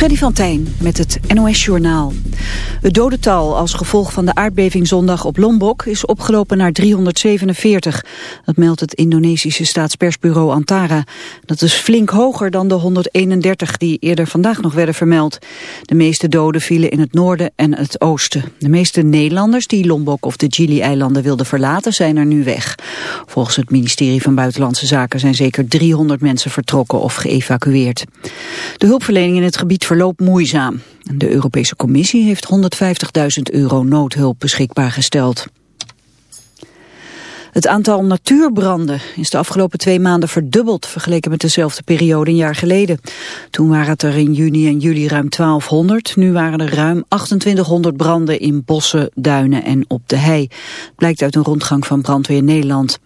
Freddy van Tijn met het NOS-journaal. Het dodental als gevolg van de aardbeving zondag op Lombok is opgelopen naar 347. Dat meldt het Indonesische staatspersbureau Antara. Dat is flink hoger dan de 131 die eerder vandaag nog werden vermeld. De meeste doden vielen in het noorden en het oosten. De meeste Nederlanders die Lombok of de Gili-eilanden wilden verlaten zijn er nu weg. Volgens het ministerie van Buitenlandse Zaken zijn zeker 300 mensen vertrokken of geëvacueerd. De hulpverlening in het gebied verloopt moeizaam. De Europese Commissie heeft 150.000 euro noodhulp beschikbaar gesteld. Het aantal natuurbranden is de afgelopen twee maanden verdubbeld vergeleken met dezelfde periode een jaar geleden. Toen waren het er in juni en juli ruim 1200, nu waren er ruim 2800 branden in bossen, duinen en op de hei. Blijkt uit een rondgang van Brandweer Nederland.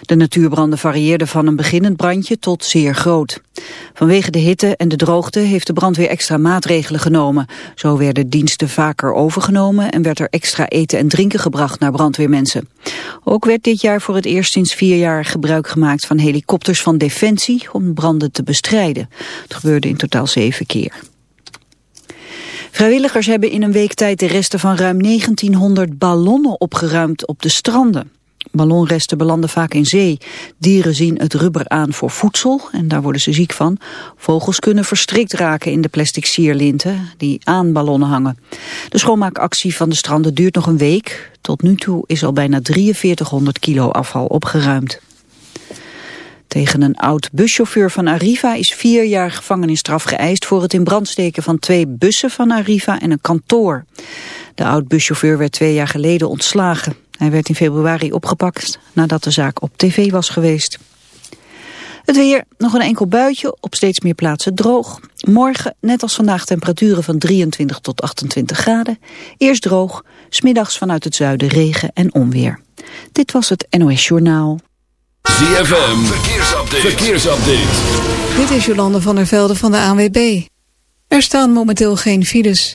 De natuurbranden varieerden van een beginnend brandje tot zeer groot. Vanwege de hitte en de droogte heeft de brandweer extra maatregelen genomen. Zo werden diensten vaker overgenomen en werd er extra eten en drinken gebracht naar brandweermensen. Ook werd dit jaar voor het eerst sinds vier jaar gebruik gemaakt van helikopters van Defensie om branden te bestrijden. Het gebeurde in totaal zeven keer. Vrijwilligers hebben in een week tijd de resten van ruim 1900 ballonnen opgeruimd op de stranden. Ballonresten belanden vaak in zee. Dieren zien het rubber aan voor voedsel en daar worden ze ziek van. Vogels kunnen verstrikt raken in de plastic sierlinten die aan ballonnen hangen. De schoonmaakactie van de stranden duurt nog een week. Tot nu toe is al bijna 4300 kilo afval opgeruimd. Tegen een oud buschauffeur van Arriva is vier jaar gevangenisstraf geëist voor het in brand steken van twee bussen van Arriva en een kantoor. De oud buschauffeur werd twee jaar geleden ontslagen. Hij werd in februari opgepakt nadat de zaak op tv was geweest. Het weer, nog een enkel buitje, op steeds meer plaatsen droog. Morgen, net als vandaag, temperaturen van 23 tot 28 graden. Eerst droog, smiddags vanuit het zuiden regen en onweer. Dit was het NOS Journaal. ZFM, verkeersupdate. verkeersupdate. Dit is Jolande van der Velde van de ANWB. Er staan momenteel geen files.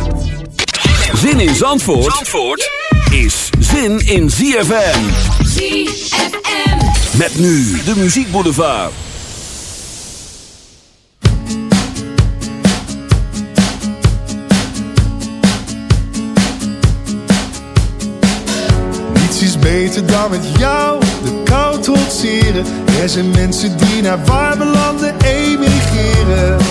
Zin in Zandvoort, Zandvoort is zin in ZFM. ZFM. Met nu de muziekboulevard. Niets is beter dan met jou de kou trotseren. Er zijn mensen die naar warme landen emigreren.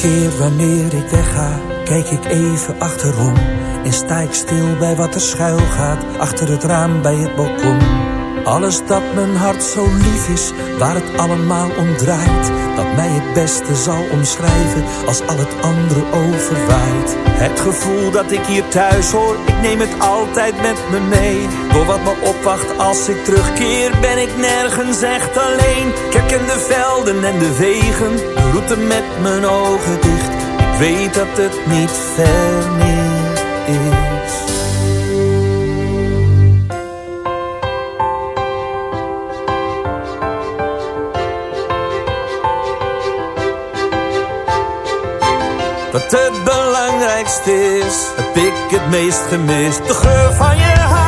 Keer wanneer ik wegga, kijk ik even achterom. En sta ik stil bij wat er schuil gaat, achter het raam bij het balkon. Alles dat mijn hart zo lief is, waar het allemaal om draait. Dat mij het beste zal omschrijven, als al het andere overwaait. Het gevoel dat ik hier thuis hoor, ik neem het altijd met me mee. Door wat opwacht als ik terugkeer, ben ik nergens echt alleen. Ik herken de velden en de wegen, de route met mijn ogen dicht. Ik weet dat het niet ver meer is. Wat het belangrijkste is, heb ik het meest gemist. De geur van je haren,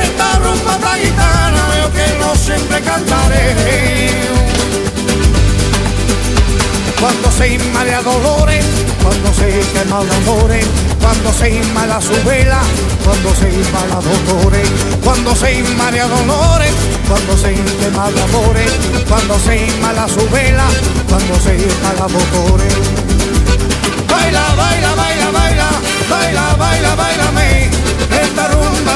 Esta rumba esta gitana yo que no siempre cantaré. Cuando se inmala dolores, cuando se quema de amores, cuando se inmala su vela, cuando se inmala dolores, cuando se inmala dolores, cuando se quema de amores, cuando se inmala su vela, cuando se inmala dolores. Baila, baila, baila, baila, baila, baila, bailame, esta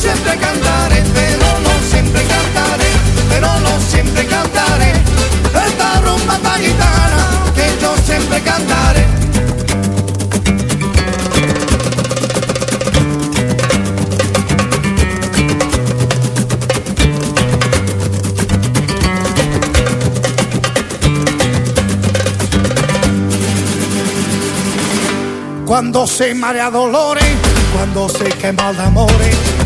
Siempre cantaré, pero no siempre cantaré, pero no siempre cantaré. Esta rumba gitana que yo siempre cantaré. Cuando se marea dolores, cuando se quema de amores,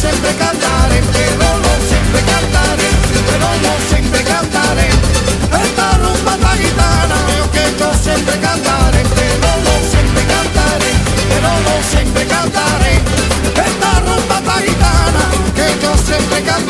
siempre cantar, pero no siempre cantar, pero no siempre cantar. Esta rumba la guitarra, que yo siempre cantar, pero no siempre cantar, pero no siempre cantar. Esta rumba la guitarra, que yo siempre cantar.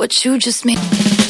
What you just made.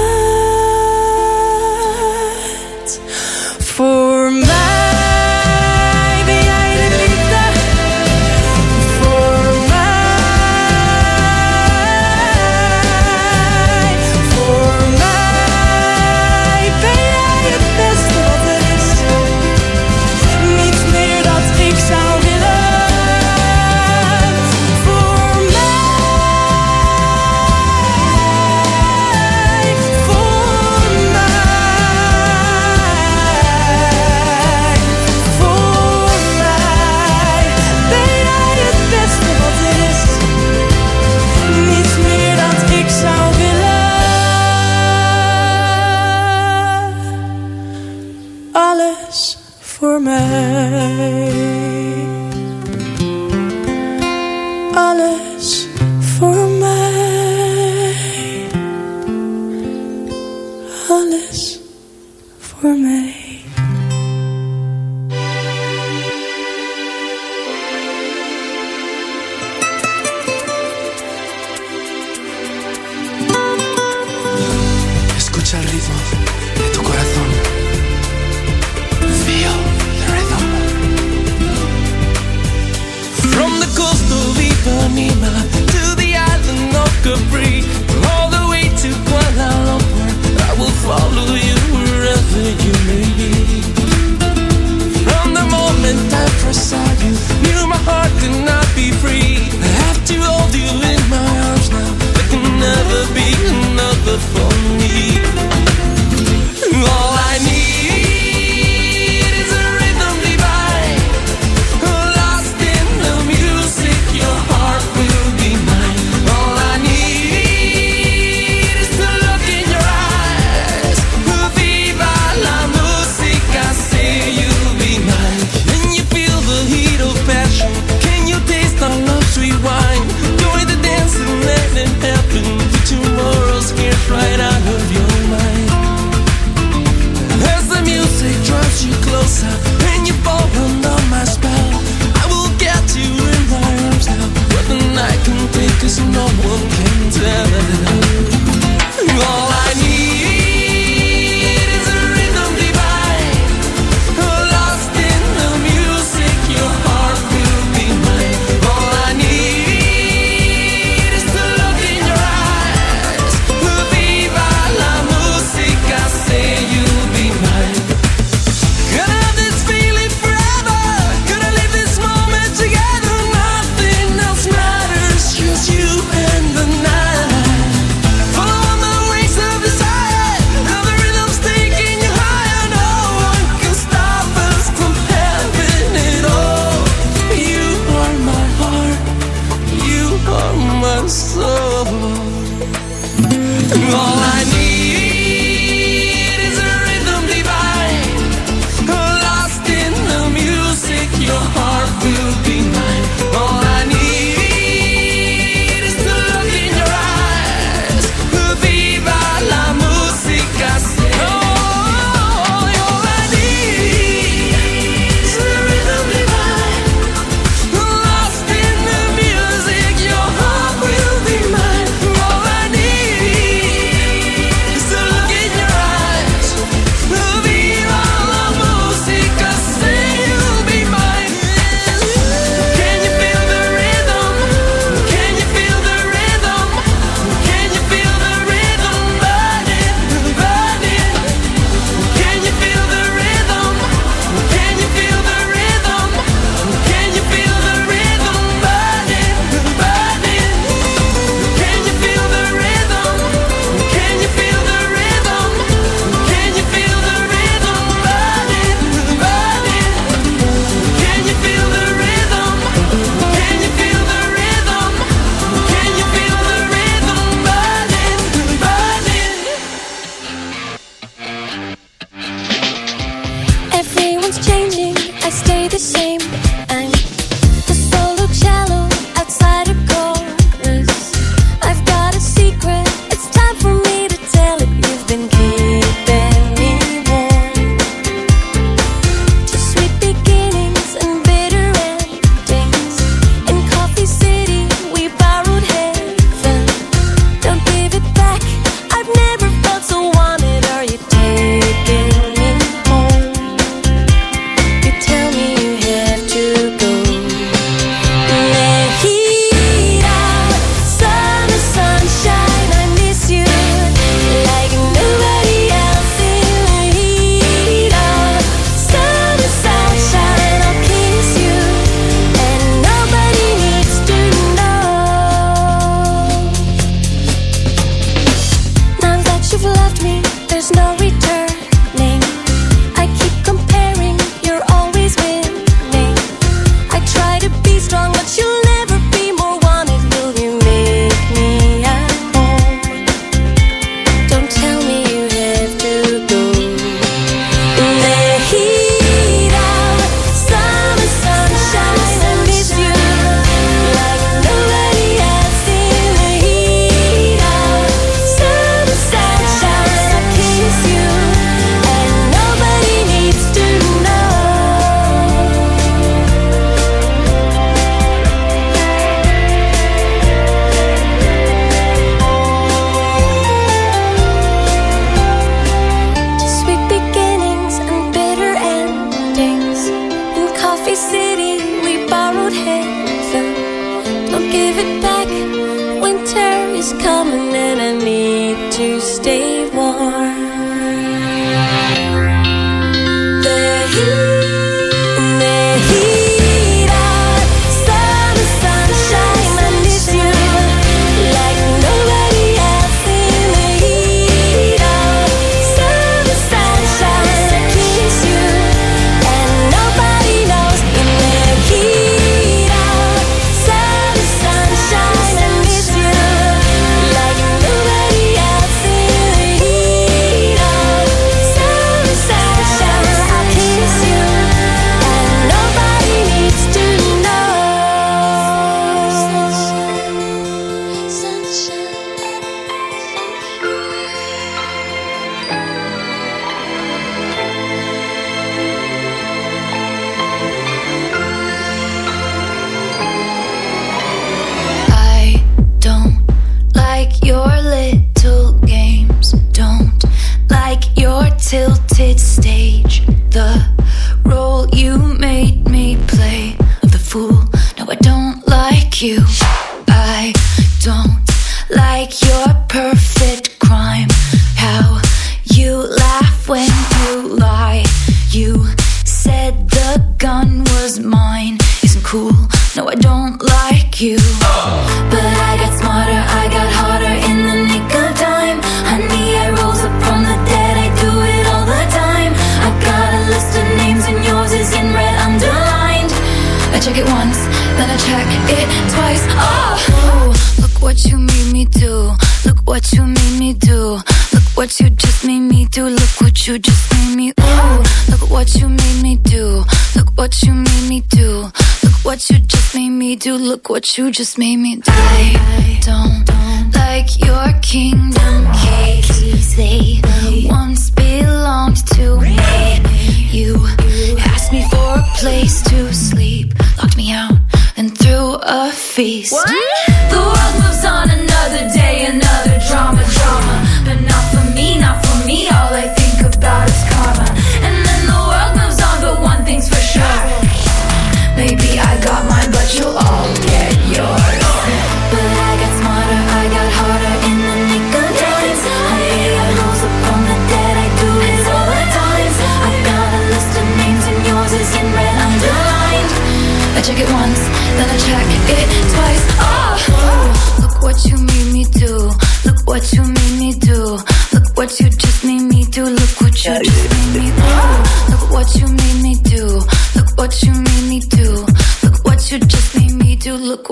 Look what you just made me do. I don't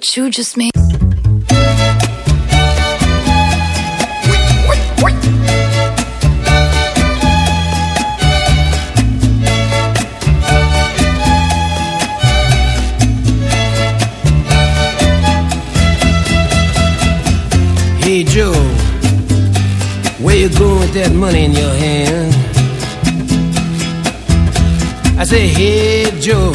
What you just made. Hey Joe, where you going with that money in your hand? I say, hey Joe,